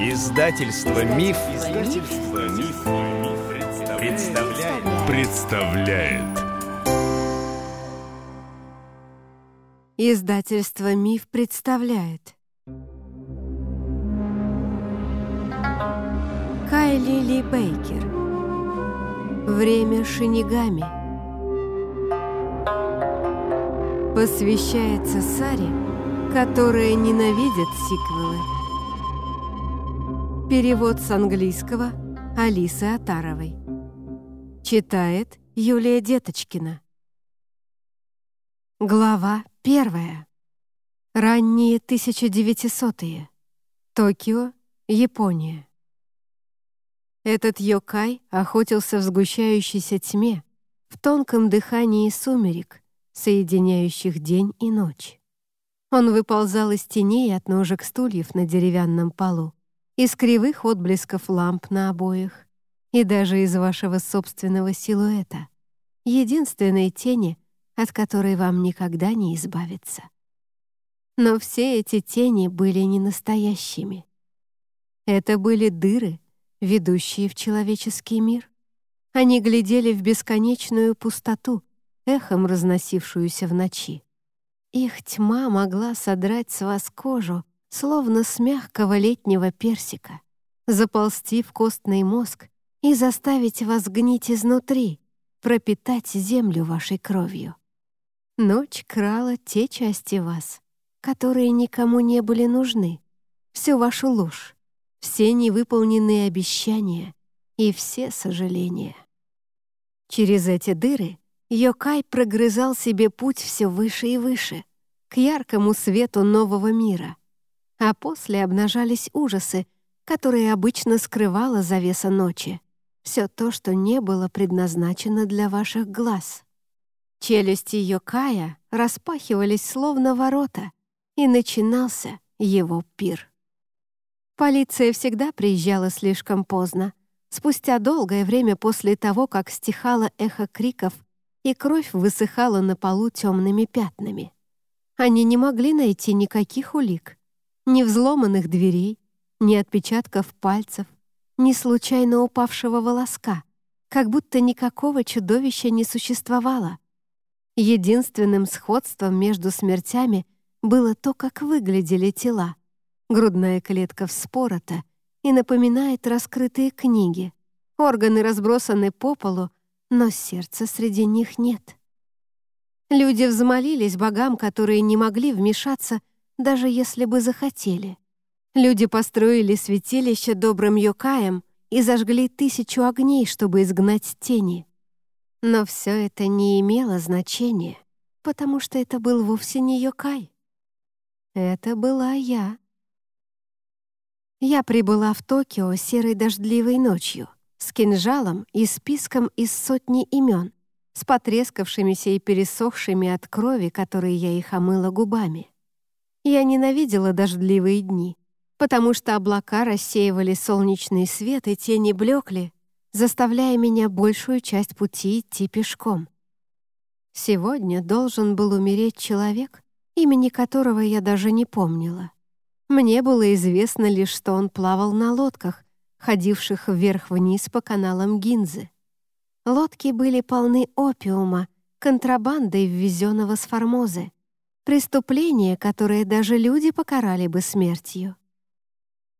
Издательство Миф, Издательство Миф, представляет. представляет. Издательство Миф представляет. Кайли Ли Бейкер. Время Шинигами. Посвящается Саре, которая ненавидит сиквелы. Перевод с английского Алисы Атаровой. Читает Юлия Деточкина. Глава первая. Ранние 1900-е. Токио, Япония. Этот йокай охотился в сгущающейся тьме, в тонком дыхании сумерек, соединяющих день и ночь. Он выползал из теней от ножек стульев на деревянном полу, из кривых отблесков ламп на обоях и даже из вашего собственного силуэта, единственной тени, от которой вам никогда не избавиться. Но все эти тени были не настоящими. Это были дыры, ведущие в человеческий мир. Они глядели в бесконечную пустоту, эхом разносившуюся в ночи. Их тьма могла содрать с вас кожу, словно с мягкого летнего персика, заползти в костный мозг и заставить вас гнить изнутри, пропитать землю вашей кровью. Ночь крала те части вас, которые никому не были нужны, всю вашу ложь, все невыполненные обещания и все сожаления. Через эти дыры Йокай прогрызал себе путь все выше и выше, к яркому свету нового мира — а после обнажались ужасы, которые обычно скрывала завеса ночи. Все то, что не было предназначено для ваших глаз. Челюсти Йокая распахивались словно ворота, и начинался его пир. Полиция всегда приезжала слишком поздно, спустя долгое время после того, как стихало эхо криков и кровь высыхала на полу темными пятнами. Они не могли найти никаких улик, ни взломанных дверей, ни отпечатков пальцев, ни случайно упавшего волоска, как будто никакого чудовища не существовало. Единственным сходством между смертями было то, как выглядели тела. Грудная клетка вспорота и напоминает раскрытые книги. Органы разбросаны по полу, но сердца среди них нет. Люди взмолились богам, которые не могли вмешаться даже если бы захотели. Люди построили святилище добрым йокаем и зажгли тысячу огней, чтобы изгнать тени. Но все это не имело значения, потому что это был вовсе не йокай. Это была я. Я прибыла в Токио серой дождливой ночью, с кинжалом и списком из сотни имен, с потрескавшимися и пересохшими от крови, которые я их омыла губами. Я ненавидела дождливые дни, потому что облака рассеивали солнечный свет и тени блекли, заставляя меня большую часть пути идти пешком. Сегодня должен был умереть человек, имени которого я даже не помнила. Мне было известно лишь, что он плавал на лодках, ходивших вверх-вниз по каналам Гинзы. Лодки были полны опиума, контрабандой, ввезенного с Формозы. Преступление, которое даже люди покарали бы смертью.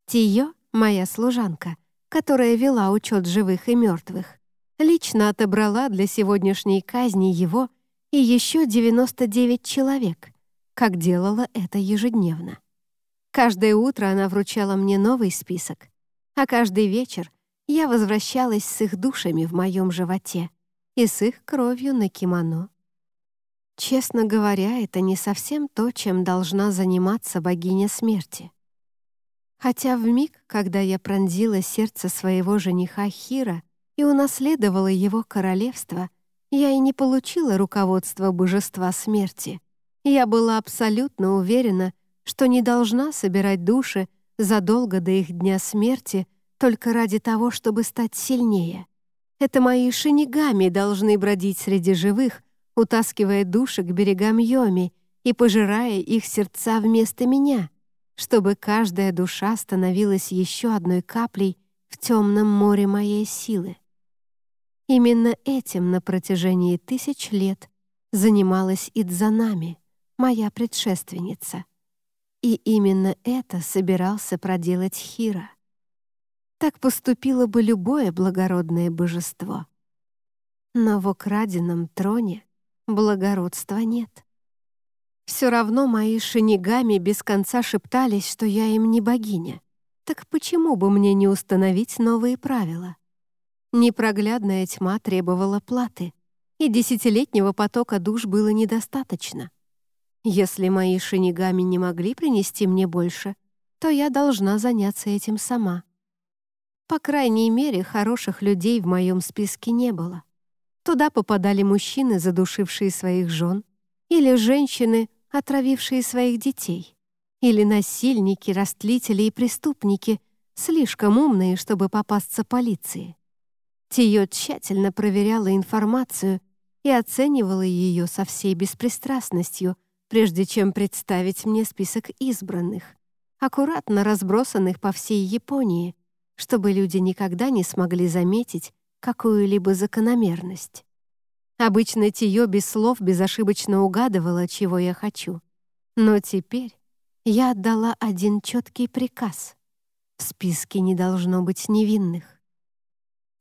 Тио, моя служанка, которая вела учет живых и мертвых, лично отобрала для сегодняшней казни его и еще 99 человек, как делала это ежедневно. Каждое утро она вручала мне новый список, а каждый вечер я возвращалась с их душами в моем животе и с их кровью на кимоно. Честно говоря, это не совсем то, чем должна заниматься богиня смерти. Хотя в миг, когда я пронзила сердце своего жениха Хира и унаследовала его королевство, я и не получила руководства божества смерти. Я была абсолютно уверена, что не должна собирать души задолго до их дня смерти только ради того, чтобы стать сильнее. Это мои шинигами должны бродить среди живых, утаскивая души к берегам Йоми и пожирая их сердца вместо меня. чтобы каждая душа становилась еще одной каплей в темном море моей силы. Именно этим на протяжении тысяч лет занималась Идзанами, моя предшественница. И именно это собирался проделать Хира. Так поступило бы любое благородное божество. Но в украденном троне благородства нет. Все равно мои шинигами без конца шептались, что я им не богиня. Так почему бы мне не установить новые правила? Непроглядная тьма требовала платы, и десятилетнего потока душ было недостаточно. Если мои шинигами не могли принести мне больше, то я должна заняться этим сама. По крайней мере, хороших людей в моем списке не было. Туда попадали мужчины, задушившие своих жен, или женщины, отравившие своих детей, или насильники, растлители и преступники, слишком умные, чтобы попасться полиции. Тио тщательно проверяла информацию и оценивала ее со всей беспристрастностью, прежде чем представить мне список избранных, аккуратно разбросанных по всей Японии, чтобы люди никогда не смогли заметить какую-либо закономерность. Обычно Тио без слов безошибочно угадывала, чего я хочу. Но теперь я отдала один четкий приказ. В списке не должно быть невинных.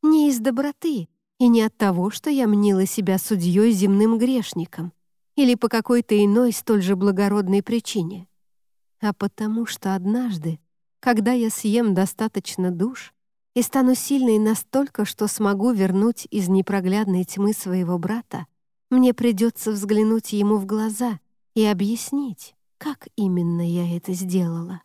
Не из доброты и не от того, что я мнила себя судьей земным грешником или по какой-то иной столь же благородной причине, а потому что однажды когда я съем достаточно душ и стану сильной настолько, что смогу вернуть из непроглядной тьмы своего брата, мне придется взглянуть ему в глаза и объяснить, как именно я это сделала.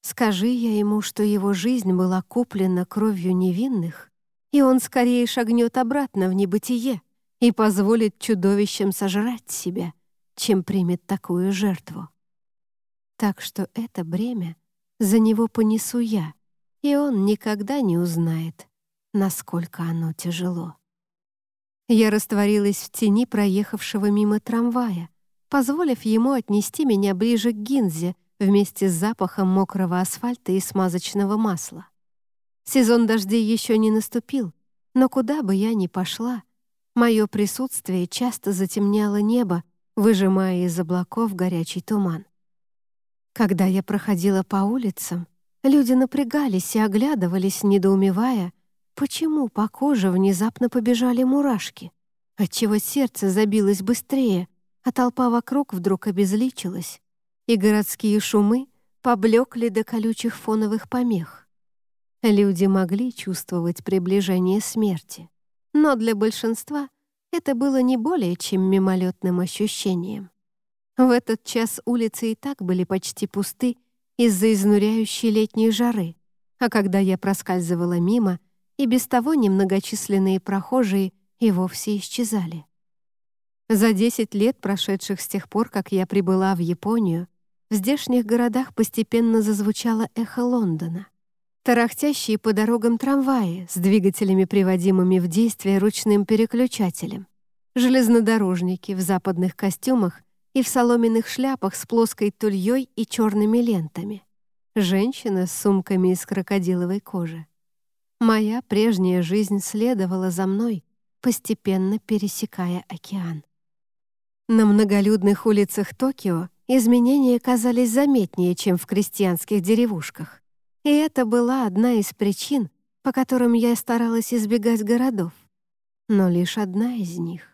Скажи я ему, что его жизнь была куплена кровью невинных, и он скорее шагнет обратно в небытие и позволит чудовищам сожрать себя, чем примет такую жертву. Так что это бремя за него понесу я, и он никогда не узнает, насколько оно тяжело. Я растворилась в тени проехавшего мимо трамвая, позволив ему отнести меня ближе к Гинзе вместе с запахом мокрого асфальта и смазочного масла. Сезон дождей еще не наступил, но куда бы я ни пошла, мое присутствие часто затемняло небо, выжимая из облаков горячий туман. Когда я проходила по улицам, люди напрягались и оглядывались, недоумевая, почему по коже внезапно побежали мурашки, отчего сердце забилось быстрее, а толпа вокруг вдруг обезличилась, и городские шумы поблекли до колючих фоновых помех. Люди могли чувствовать приближение смерти, но для большинства это было не более чем мимолетным ощущением. В этот час улицы и так были почти пусты из-за изнуряющей летней жары, а когда я проскальзывала мимо, и без того немногочисленные прохожие и вовсе исчезали. За 10 лет, прошедших с тех пор, как я прибыла в Японию, в здешних городах постепенно зазвучало эхо Лондона. Тарахтящие по дорогам трамваи с двигателями, приводимыми в действие ручным переключателем. Железнодорожники в западных костюмах и в соломенных шляпах с плоской тульей и черными лентами. Женщина с сумками из крокодиловой кожи. Моя прежняя жизнь следовала за мной, постепенно пересекая океан. На многолюдных улицах Токио изменения казались заметнее, чем в крестьянских деревушках. И это была одна из причин, по которым я старалась избегать городов. Но лишь одна из них.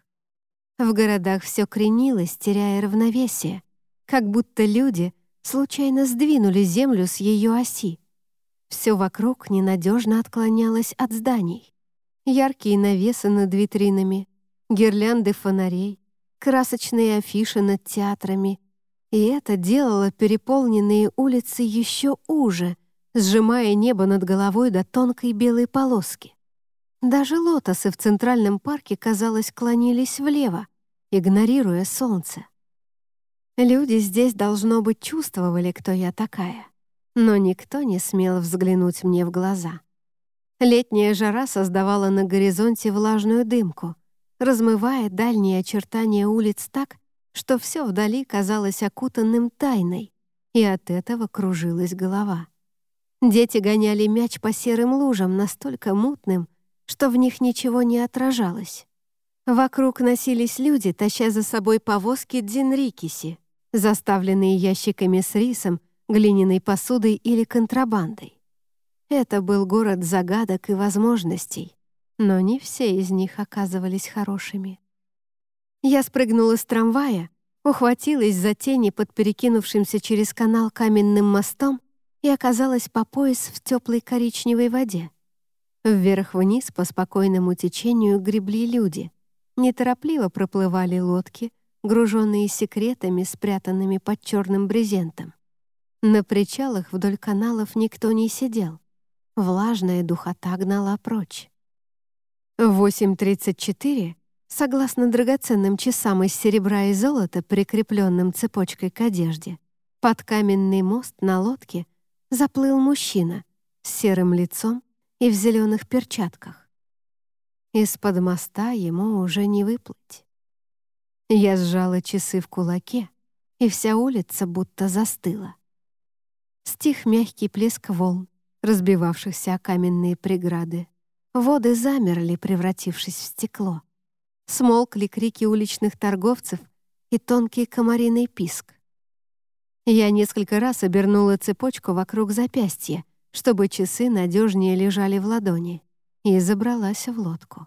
В городах все кренилось, теряя равновесие, как будто люди случайно сдвинули землю с ее оси. Все вокруг ненадежно отклонялось от зданий. Яркие навесы над витринами, гирлянды фонарей, красочные афиши над театрами. И это делало переполненные улицы еще уже, сжимая небо над головой до тонкой белой полоски. Даже лотосы в Центральном парке, казалось, клонились влево, игнорируя солнце. Люди здесь, должно быть, чувствовали, кто я такая, но никто не смел взглянуть мне в глаза. Летняя жара создавала на горизонте влажную дымку, размывая дальние очертания улиц так, что все вдали казалось окутанным тайной, и от этого кружилась голова. Дети гоняли мяч по серым лужам, настолько мутным, что в них ничего не отражалось. Вокруг носились люди, таща за собой повозки дзинрикиси, заставленные ящиками с рисом, глиняной посудой или контрабандой. Это был город загадок и возможностей, но не все из них оказывались хорошими. Я спрыгнула с трамвая, ухватилась за тени под перекинувшимся через канал каменным мостом и оказалась по пояс в теплой коричневой воде. Вверх-вниз по спокойному течению гребли люди. Неторопливо проплывали лодки, груженные секретами, спрятанными под черным брезентом. На причалах вдоль каналов никто не сидел. Влажная духота гнала прочь. В 8.34, согласно драгоценным часам из серебра и золота, прикрепленным цепочкой к одежде, под каменный мост на лодке заплыл мужчина с серым лицом и в зеленых перчатках. Из-под моста ему уже не выплыть. Я сжала часы в кулаке, и вся улица будто застыла. Стих мягкий плеск волн, разбивавшихся о каменные преграды. Воды замерли, превратившись в стекло. Смолкли крики уличных торговцев и тонкий комариный писк. Я несколько раз обернула цепочку вокруг запястья, чтобы часы надежнее лежали в ладони, и забралась в лодку.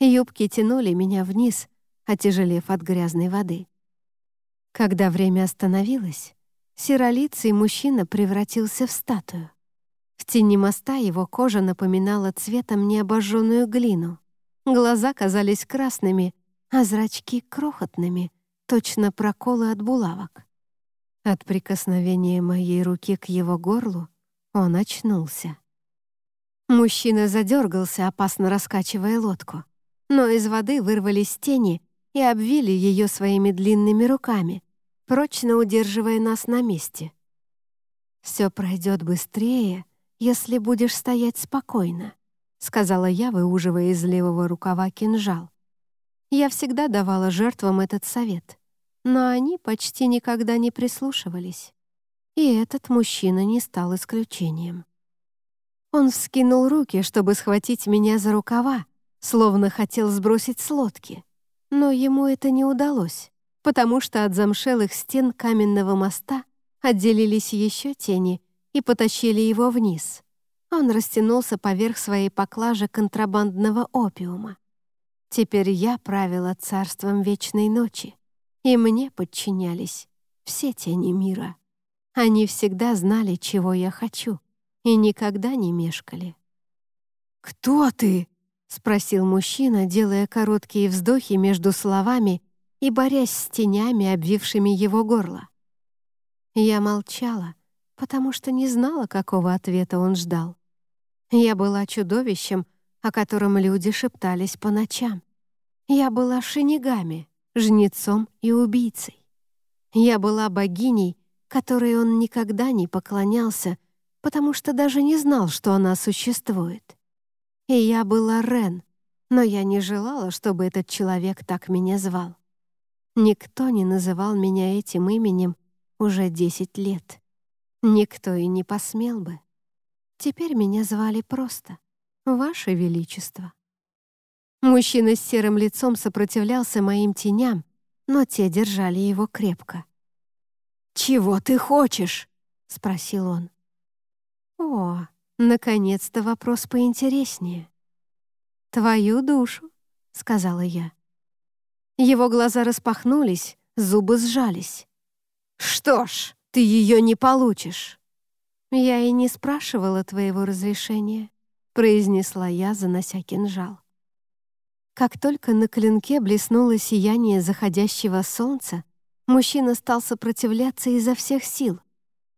Юбки тянули меня вниз, отяжелев от грязной воды. Когда время остановилось, Серолицый мужчина превратился в статую. В тени моста его кожа напоминала цветом необожженную глину. Глаза казались красными, а зрачки — крохотными, точно проколы от булавок. От прикосновения моей руки к его горлу он очнулся. Мужчина задергался, опасно раскачивая лодку. Но из воды вырвались тени и обвили ее своими длинными руками, прочно удерживая нас на месте. «Все пройдет быстрее, если будешь стоять спокойно», сказала я, выуживая из левого рукава кинжал. Я всегда давала жертвам этот совет, но они почти никогда не прислушивались. И этот мужчина не стал исключением. Он вскинул руки, чтобы схватить меня за рукава, словно хотел сбросить с лодки. Но ему это не удалось потому что от замшелых стен каменного моста отделились еще тени и потащили его вниз. Он растянулся поверх своей поклажи контрабандного опиума. Теперь я правила царством вечной ночи, и мне подчинялись все тени мира. Они всегда знали, чего я хочу, и никогда не мешкали. «Кто ты?» — спросил мужчина, делая короткие вздохи между словами и борясь с тенями, обвившими его горло. Я молчала, потому что не знала, какого ответа он ждал. Я была чудовищем, о котором люди шептались по ночам. Я была шинигами, жнецом и убийцей. Я была богиней, которой он никогда не поклонялся, потому что даже не знал, что она существует. И я была Рен, но я не желала, чтобы этот человек так меня звал. Никто не называл меня этим именем уже десять лет. Никто и не посмел бы. Теперь меня звали просто «Ваше Величество». Мужчина с серым лицом сопротивлялся моим теням, но те держали его крепко. «Чего ты хочешь?» — спросил он. «О, наконец-то вопрос поинтереснее». «Твою душу», — сказала я. Его глаза распахнулись, зубы сжались. «Что ж, ты ее не получишь!» «Я и не спрашивала твоего разрешения», — произнесла я, занося кинжал. Как только на клинке блеснуло сияние заходящего солнца, мужчина стал сопротивляться изо всех сил.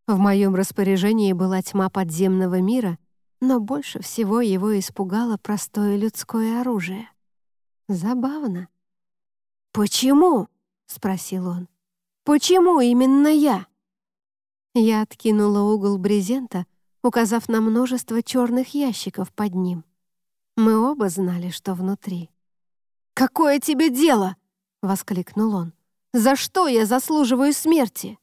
В моем распоряжении была тьма подземного мира, но больше всего его испугало простое людское оружие. Забавно. «Почему?» — спросил он. «Почему именно я?» Я откинула угол брезента, указав на множество черных ящиков под ним. Мы оба знали, что внутри. «Какое тебе дело?» — воскликнул он. «За что я заслуживаю смерти?»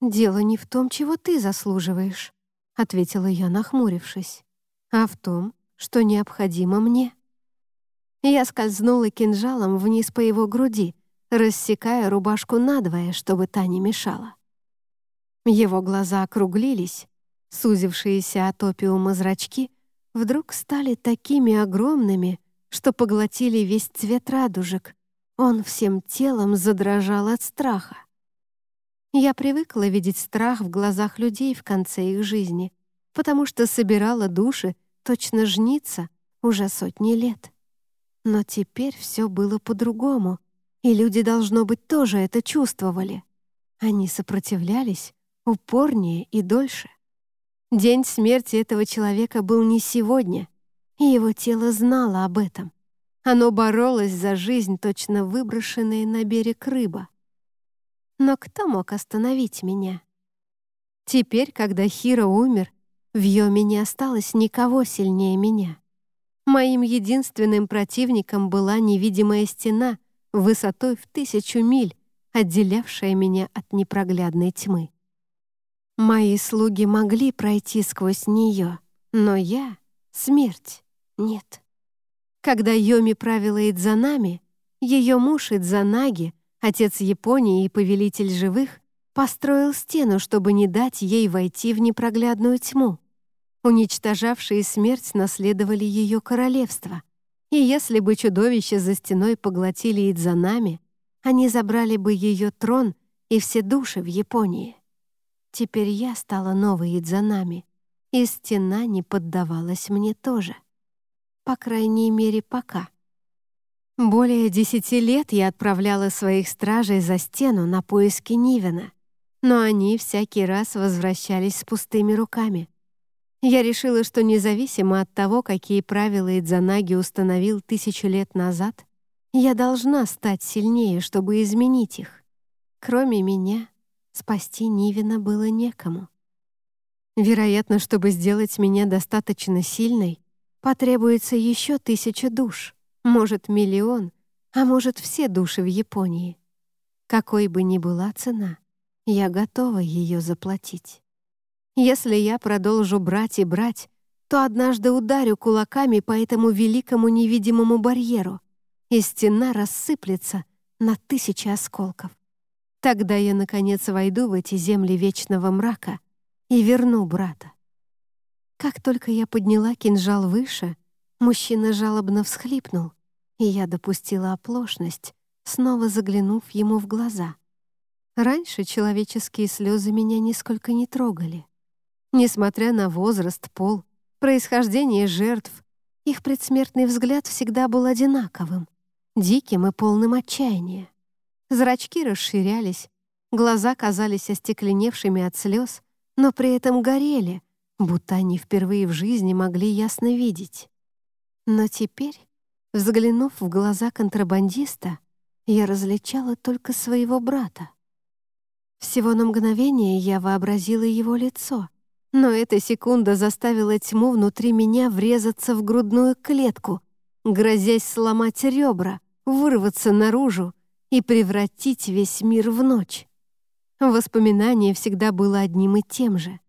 «Дело не в том, чего ты заслуживаешь», — ответила я, нахмурившись, «а в том, что необходимо мне». Я скользнула кинжалом вниз по его груди, рассекая рубашку надвое, чтобы та не мешала. Его глаза округлились, сузившиеся от опиума зрачки вдруг стали такими огромными, что поглотили весь цвет радужек. Он всем телом задрожал от страха. Я привыкла видеть страх в глазах людей в конце их жизни, потому что собирала души, точно жница, уже сотни лет. Но теперь все было по-другому, и люди, должно быть, тоже это чувствовали. Они сопротивлялись упорнее и дольше. День смерти этого человека был не сегодня, и его тело знало об этом. Оно боролось за жизнь, точно выброшенная на берег рыба. Но кто мог остановить меня? Теперь, когда Хиро умер, в Йоме не осталось никого сильнее меня. Моим единственным противником была невидимая стена высотой в тысячу миль, отделявшая меня от непроглядной тьмы. Мои слуги могли пройти сквозь нее, но я — смерть, нет. Когда Йоми правила Идзанами, ее муж Идзанаги, отец Японии и повелитель живых, построил стену, чтобы не дать ей войти в непроглядную тьму. Уничтожавшие смерть наследовали ее королевство. И если бы чудовища за стеной поглотили Идзанами, они забрали бы ее трон и все души в Японии. Теперь я стала новой Идзанами, и стена не поддавалась мне тоже. По крайней мере, пока. Более десяти лет я отправляла своих стражей за стену на поиски Нивена, но они всякий раз возвращались с пустыми руками — я решила, что независимо от того, какие правила Идзанаги установил тысячу лет назад, я должна стать сильнее, чтобы изменить их. Кроме меня, спасти Нивина было некому. Вероятно, чтобы сделать меня достаточно сильной, потребуется еще тысяча душ, может, миллион, а может, все души в Японии. Какой бы ни была цена, я готова ее заплатить. Если я продолжу брать и брать, то однажды ударю кулаками по этому великому невидимому барьеру, и стена рассыплется на тысячи осколков. Тогда я, наконец, войду в эти земли вечного мрака и верну брата. Как только я подняла кинжал выше, мужчина жалобно всхлипнул, и я допустила оплошность, снова заглянув ему в глаза. Раньше человеческие слезы меня нисколько не трогали. Несмотря на возраст, пол, происхождение жертв, их предсмертный взгляд всегда был одинаковым, диким и полным отчаяния. Зрачки расширялись, глаза казались остекленевшими от слез, но при этом горели, будто они впервые в жизни могли ясно видеть. Но теперь, взглянув в глаза контрабандиста, я различала только своего брата. Всего на мгновение я вообразила его лицо — но эта секунда заставила тьму внутри меня врезаться в грудную клетку, грозясь сломать ребра, вырваться наружу и превратить весь мир в ночь. Воспоминание всегда было одним и тем же.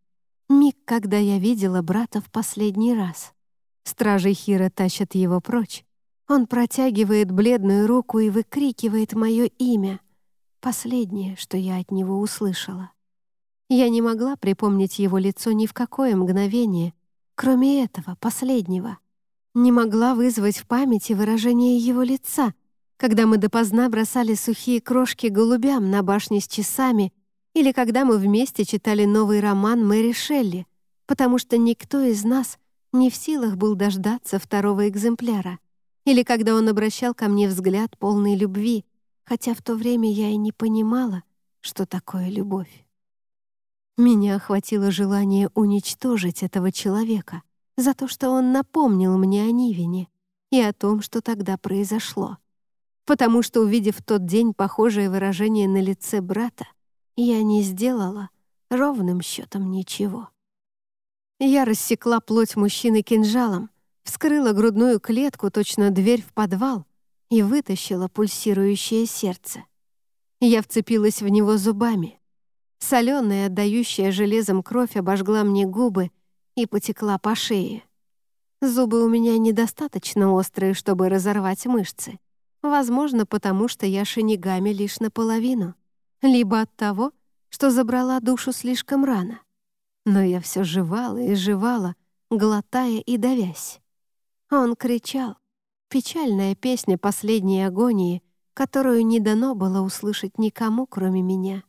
Миг, когда я видела брата в последний раз. Стражи Хира тащат его прочь. Он протягивает бледную руку и выкрикивает мое имя. Последнее, что я от него услышала. Я не могла припомнить его лицо ни в какое мгновение, кроме этого, последнего. Не могла вызвать в памяти выражение его лица, когда мы допоздна бросали сухие крошки голубям на башне с часами или когда мы вместе читали новый роман Мэри Шелли, потому что никто из нас не в силах был дождаться второго экземпляра, или когда он обращал ко мне взгляд полный любви, хотя в то время я и не понимала, что такое любовь. Меня охватило желание уничтожить этого человека за то, что он напомнил мне о Нивине и о том, что тогда произошло. Потому что, увидев в тот день похожее выражение на лице брата, я не сделала ровным счетом ничего. Я рассекла плоть мужчины кинжалом, вскрыла грудную клетку, точно дверь в подвал, и вытащила пульсирующее сердце. Я вцепилась в него зубами, Соленая, отдающая железом кровь обожгла мне губы и потекла по шее. Зубы у меня недостаточно острые, чтобы разорвать мышцы. Возможно, потому что я шинигами лишь наполовину. Либо от того, что забрала душу слишком рано. Но я все жевала и жевала, глотая и давясь. Он кричал. Печальная песня последней агонии, которую не дано было услышать никому, кроме меня,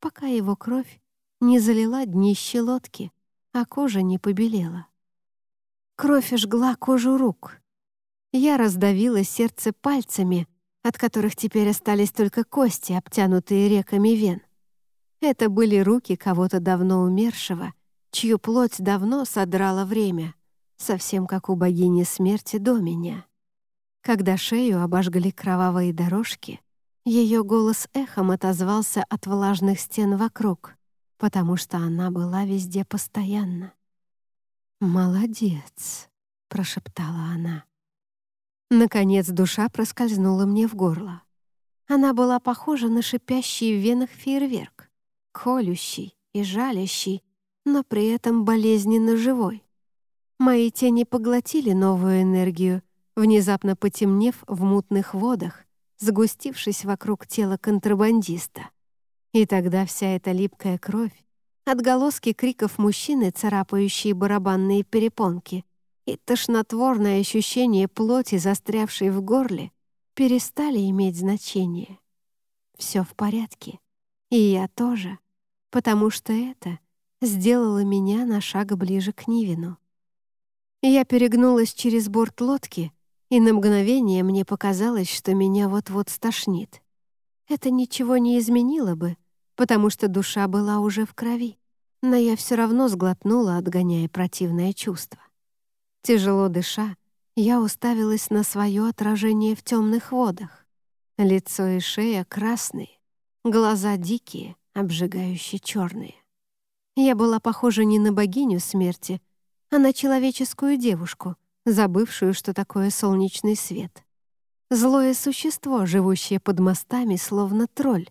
пока его кровь не залила днище лодки, а кожа не побелела. Кровь жгла кожу рук. Я раздавила сердце пальцами, от которых теперь остались только кости, обтянутые реками вен. Это были руки кого-то давно умершего, чью плоть давно содрала время, совсем как у богини смерти до меня. Когда шею обожгли кровавые дорожки, ее голос эхом отозвался от влажных стен вокруг, потому что она была везде постоянно. «Молодец», — прошептала она. Наконец душа проскользнула мне в горло. Она была похожа на шипящий в венах фейерверк, колющий и жалящий, но при этом болезненно живой. Мои тени поглотили новую энергию, внезапно потемнев в мутных водах, загустившись вокруг тела контрабандиста. И тогда вся эта липкая кровь, отголоски криков мужчины, царапающие барабанные перепонки, и тошнотворное ощущение плоти, застрявшей в горле, перестали иметь значение. Все в порядке. И я тоже, потому что это сделало меня на шаг ближе к Нивину. Я перегнулась через борт лодки, и на мгновение мне показалось, что меня вот-вот стошнит. Это ничего не изменило бы, потому что душа была уже в крови, но я все равно сглотнула, отгоняя противное чувство. Тяжело дыша, я уставилась на свое отражение в темных водах. Лицо и шея красные, глаза дикие, обжигающие черные. Я была похожа не на богиню смерти, а на человеческую девушку, забывшую, что такое солнечный свет. Злое существо, живущее под мостами, словно тролль,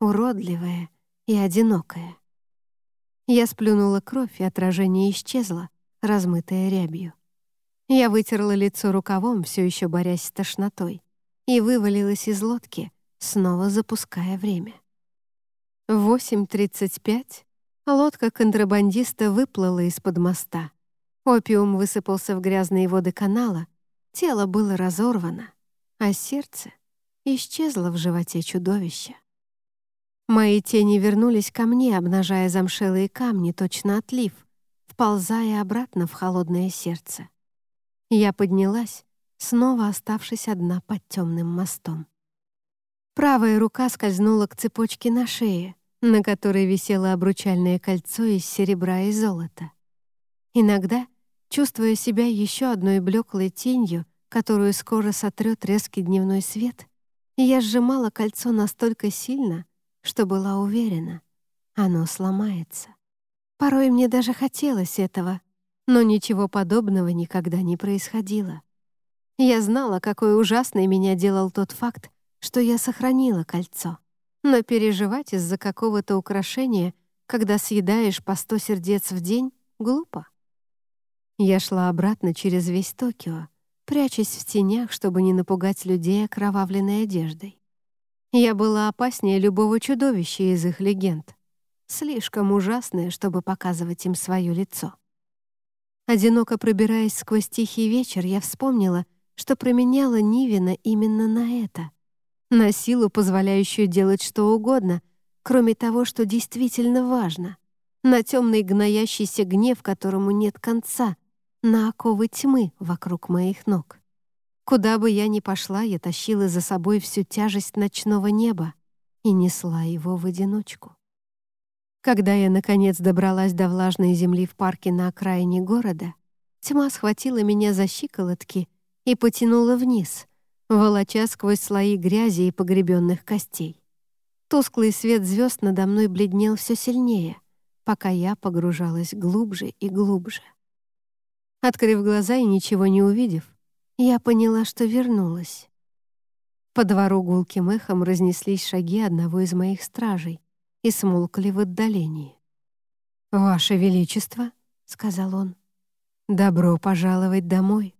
уродливое и одинокое. Я сплюнула кровь, и отражение исчезло, размытое рябью. Я вытерла лицо рукавом, все еще борясь с тошнотой, и вывалилась из лодки, снова запуская время. В 8.35 лодка контрабандиста выплыла из-под моста. Опиум высыпался в грязные воды канала, тело было разорвано, а сердце исчезло в животе чудовища. Мои тени вернулись ко мне, обнажая замшелые камни, точно отлив, вползая обратно в холодное сердце. Я поднялась, снова оставшись одна под темным мостом. Правая рука скользнула к цепочке на шее, на которой висело обручальное кольцо из серебра и золота. Иногда, чувствуя себя еще одной блеклой тенью, которую скоро сотрет резкий дневной свет, я сжимала кольцо настолько сильно, что была уверена, оно сломается. Порой мне даже хотелось этого, но ничего подобного никогда не происходило. Я знала, какой ужасный меня делал тот факт, что я сохранила кольцо. Но переживать из-за какого-то украшения, когда съедаешь по сто сердец в день, глупо. Я шла обратно через весь Токио, прячась в тенях, чтобы не напугать людей окровавленной одеждой. Я была опаснее любого чудовища из их легенд, слишком ужасное, чтобы показывать им свое лицо. Одиноко пробираясь сквозь тихий вечер, я вспомнила, что променяла Нивина именно на это. На силу, позволяющую делать что угодно, кроме того, что действительно важно. На темный гноящийся гнев, которому нет конца, на оковы тьмы вокруг моих ног. Куда бы я ни пошла, я тащила за собой всю тяжесть ночного неба и несла его в одиночку. Когда я, наконец, добралась до влажной земли в парке на окраине города, тьма схватила меня за щиколотки и потянула вниз, волоча сквозь слои грязи и погребенных костей. Тусклый свет звезд надо мной бледнел все сильнее, пока я погружалась глубже и глубже. Открыв глаза и ничего не увидев, я поняла, что вернулась. По двору гулким эхом разнеслись шаги одного из моих стражей, и смолкли в отдалении. «Ваше Величество», — сказал он, — «добро пожаловать домой».